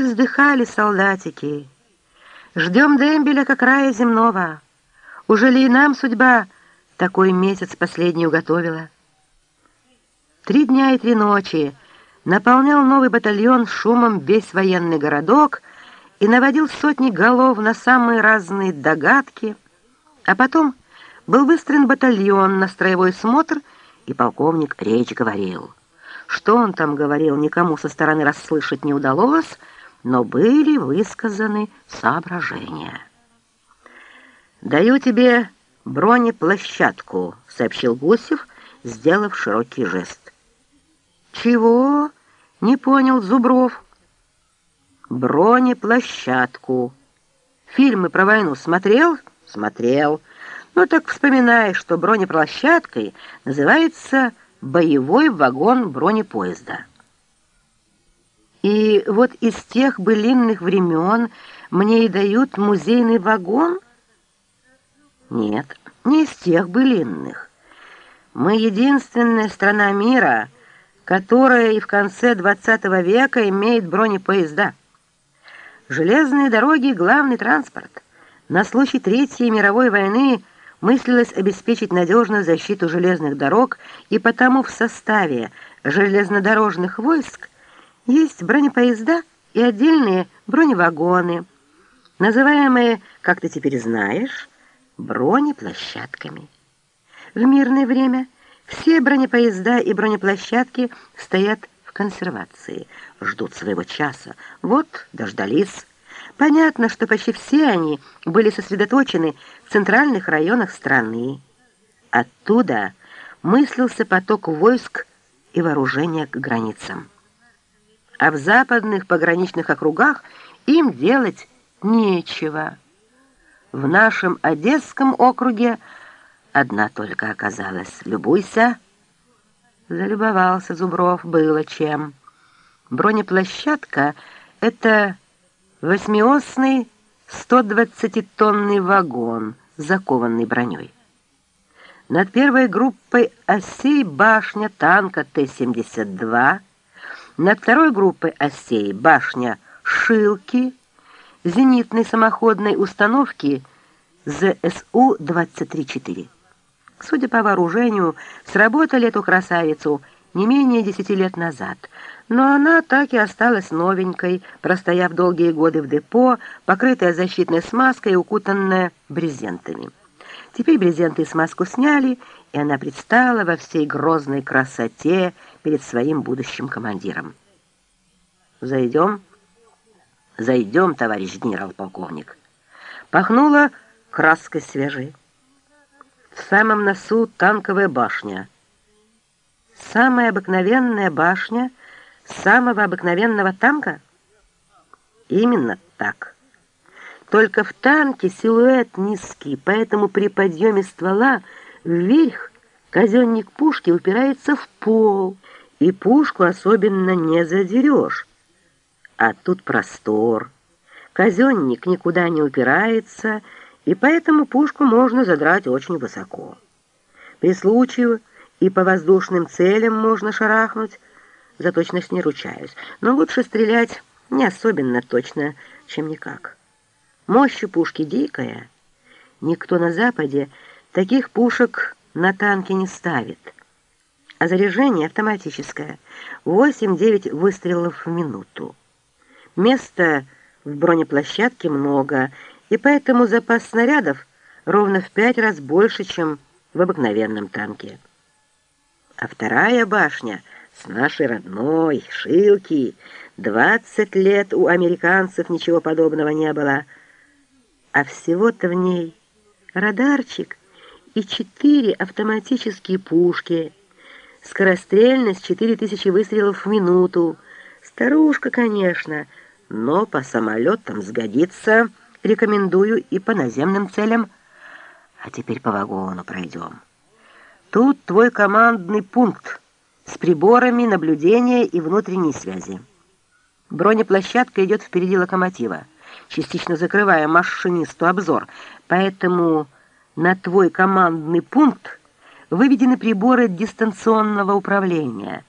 Вздыхали солдатики. Ждем дембеля как рая земного. Уже ли и нам судьба такой месяц последний уготовила? Три дня и три ночи наполнял новый батальон шумом весь военный городок и наводил сотни голов на самые разные догадки, а потом был выстроен батальон на строевой смотр, и полковник речь говорил. Что он там говорил, никому со стороны расслышать не удалось, но были высказаны соображения. «Даю тебе бронеплощадку», — сообщил Гусев, сделав широкий жест. «Чего?» — не понял Зубров. «Бронеплощадку. Фильмы про войну смотрел?» «Смотрел». Ну так вспоминай, что бронеплощадкой называется боевой вагон бронепоезда. И вот из тех былинных времен мне и дают музейный вагон? Нет, не из тех былинных. Мы единственная страна мира, которая и в конце 20 века имеет бронепоезда. Железные дороги — главный транспорт. На случай Третьей мировой войны – мыслилось обеспечить надежную защиту железных дорог, и потому в составе железнодорожных войск есть бронепоезда и отдельные броневагоны, называемые, как ты теперь знаешь, бронеплощадками. В мирное время все бронепоезда и бронеплощадки стоят в консервации, ждут своего часа. Вот дождались. Понятно, что почти все они были сосредоточены в центральных районах страны. Оттуда мыслился поток войск и вооружения к границам. А в западных пограничных округах им делать нечего. В нашем Одесском округе одна только оказалась. Любуйся. Залюбовался Зубров, было чем. Бронеплощадка — это Восьмиосный 120-тонный вагон, закованный броней. Над первой группой осей башня танка Т-72, над второй группой осей башня «Шилки», зенитной самоходной установки ЗСУ-23-4. Судя по вооружению, сработали эту красавицу не менее десяти лет назад – но она так и осталась новенькой, простояв долгие годы в депо, покрытая защитной смазкой и укутанная брезентами. Теперь брезенты и смазку сняли, и она предстала во всей грозной красоте перед своим будущим командиром. «Зайдем?» «Зайдем, товарищ генерал-полковник». Пахнуло краской свежей. В самом носу танковая башня. Самая обыкновенная башня — самого обыкновенного танка? Именно так. Только в танке силуэт низкий, поэтому при подъеме ствола вверх казенник пушки упирается в пол, и пушку особенно не задерешь. А тут простор. Казенник никуда не упирается, и поэтому пушку можно задрать очень высоко. При случае и по воздушным целям можно шарахнуть, за точность не ручаюсь, но лучше стрелять не особенно точно, чем никак. Мощь пушки дикая. Никто на Западе таких пушек на танке не ставит. А заряжение автоматическое. 8-9 выстрелов в минуту. Места в бронеплощадке много, и поэтому запас снарядов ровно в пять раз больше, чем в обыкновенном танке. А вторая башня — с нашей родной Шилки. Двадцать лет у американцев ничего подобного не было. А всего-то в ней радарчик и четыре автоматические пушки. Скорострельность четыре тысячи выстрелов в минуту. Старушка, конечно, но по самолетам сгодится. Рекомендую и по наземным целям. А теперь по вагону пройдем. Тут твой командный пункт с приборами наблюдения и внутренней связи. Бронеплощадка идет впереди локомотива, частично закрывая машинисту обзор, поэтому на твой командный пункт выведены приборы дистанционного управления,